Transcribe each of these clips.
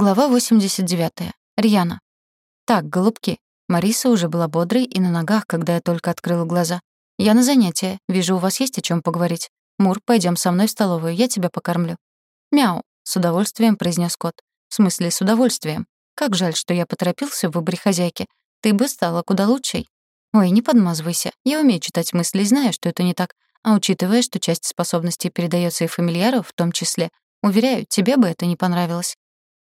Глава 89. Рьяна. Так, голубки. Мариса уже была бодрой и на ногах, когда я только открыла глаза. Я на занятия. Вижу, у вас есть о чем поговорить. Мур, пойдем со мной в столовую, я тебя покормлю. Мяу, с удовольствием произнес кот. В смысле, с удовольствием. Как жаль, что я поторопился в выборе хозяйки. Ты бы стала куда лучшей. Ой, не подмазывайся. Я умею читать мысли и знаю, что это не так. А учитывая, что часть способностей передается и фамильяру в том числе, уверяю, тебе бы это не понравилось.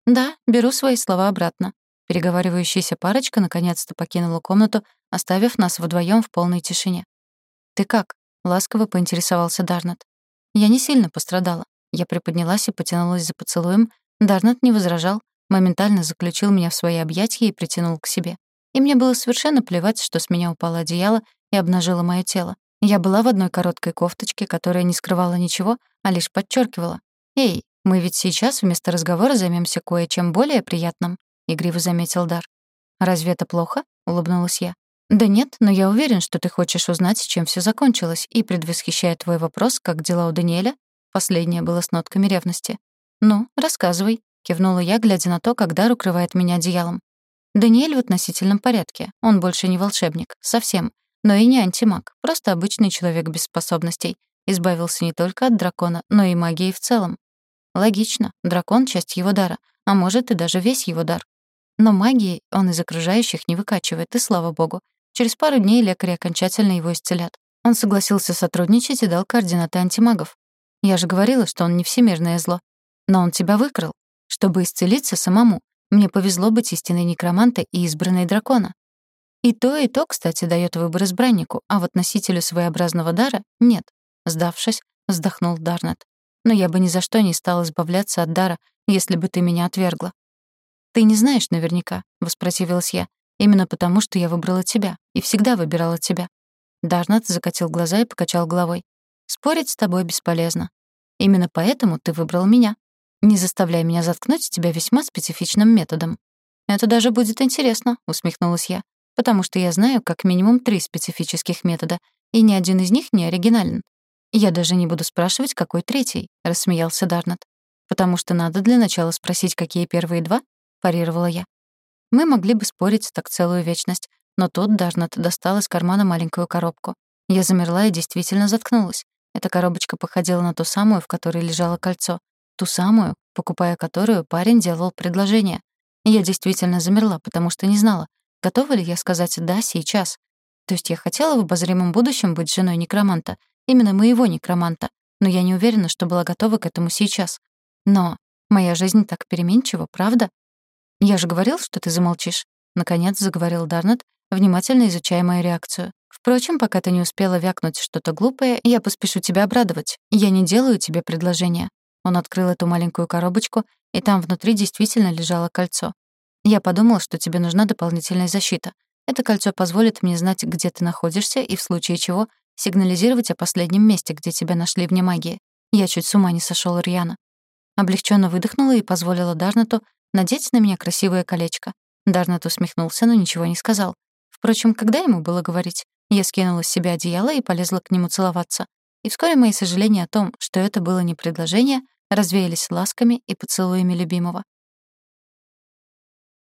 Да, беру свои слова обратно. Переговаривающаяся парочка наконец-то покинула комнату, оставив нас вдвоем в полной тишине. «Ты как?» — ласково поинтересовался Дарнет. «Я не сильно пострадала». Я приподнялась и потянулась за поцелуем. Дарнет не возражал, моментально заключил меня в свои объятия и притянул к себе. И мне было совершенно плевать, что с меня упало одеяло и обнажило моё тело. Я была в одной короткой кофточке, которая не скрывала ничего, а лишь подчеркивала. «Эй, мы ведь сейчас вместо разговора займемся кое-чем более приятным», — игриво заметил Дар. «Разве это плохо?» — улыбнулась я. «Да нет, но я уверен, что ты хочешь узнать, чем все закончилось, и, предвосхищая твой вопрос, как дела у Даниэля?» Последнее было с нотками ревности. «Ну, рассказывай», — кивнула я, глядя на то, как Дар укрывает меня одеялом. Даниэль в относительном порядке. Он больше не волшебник. Совсем. Но и не антимаг. Просто обычный человек без способностей. Избавился не только от дракона, но и магии в целом. Логично, дракон — часть его дара, а может и даже весь его дар. Но магии он из окружающих не выкачивает, и слава богу. Через пару дней лекари окончательно его исцелят. Он согласился сотрудничать и дал координаты антимагов. Я же говорила, что он не всемирное зло. Но он тебя выкрал, чтобы исцелиться самому. Мне повезло быть истинной некромантой и избранной дракона. И то, и то, кстати, дает выбор избраннику, а вот носителю своеобразного дара — нет. Сдавшись, вздохнул Дарнет но я бы ни за что не стал избавляться от дара, если бы ты меня отвергла. «Ты не знаешь наверняка», — воспротивилась я, «именно потому, что я выбрала тебя и всегда выбирала тебя». Дарнат закатил глаза и покачал головой. «Спорить с тобой бесполезно. Именно поэтому ты выбрал меня. Не заставляй меня заткнуть тебя весьма специфичным методом». «Это даже будет интересно», — усмехнулась я, «потому что я знаю как минимум три специфических метода, и ни один из них не оригинален. «Я даже не буду спрашивать, какой третий», — рассмеялся Дарнет. «Потому что надо для начала спросить, какие первые два?» — парировала я. Мы могли бы спорить так целую вечность, но тут Дарнет достал из кармана маленькую коробку. Я замерла и действительно заткнулась. Эта коробочка походила на ту самую, в которой лежало кольцо. Ту самую, покупая которую парень делал предложение. я действительно замерла, потому что не знала, готова ли я сказать «да» сейчас. То есть я хотела в обозримом будущем быть женой некроманта — Именно моего некроманта. Но я не уверена, что была готова к этому сейчас. Но моя жизнь так переменчива, правда? Я же говорил, что ты замолчишь. Наконец заговорил Дарнет, внимательно изучая мою реакцию. Впрочем, пока ты не успела вякнуть что-то глупое, я поспешу тебя обрадовать. Я не делаю тебе предложения. Он открыл эту маленькую коробочку, и там внутри действительно лежало кольцо. Я подумал, что тебе нужна дополнительная защита. Это кольцо позволит мне знать, где ты находишься, и в случае чего Сигнализировать о последнем месте, где тебя нашли вне магии. Я чуть с ума не сошёл, Риана. Облегченно выдохнула и позволила Дарнату надеть на меня красивое колечко. Дарнат усмехнулся, но ничего не сказал. Впрочем, когда ему было говорить? Я скинула с себя одеяло и полезла к нему целоваться. И вскоре мои сожаления о том, что это было не предложение, развеялись ласками и поцелуями любимого.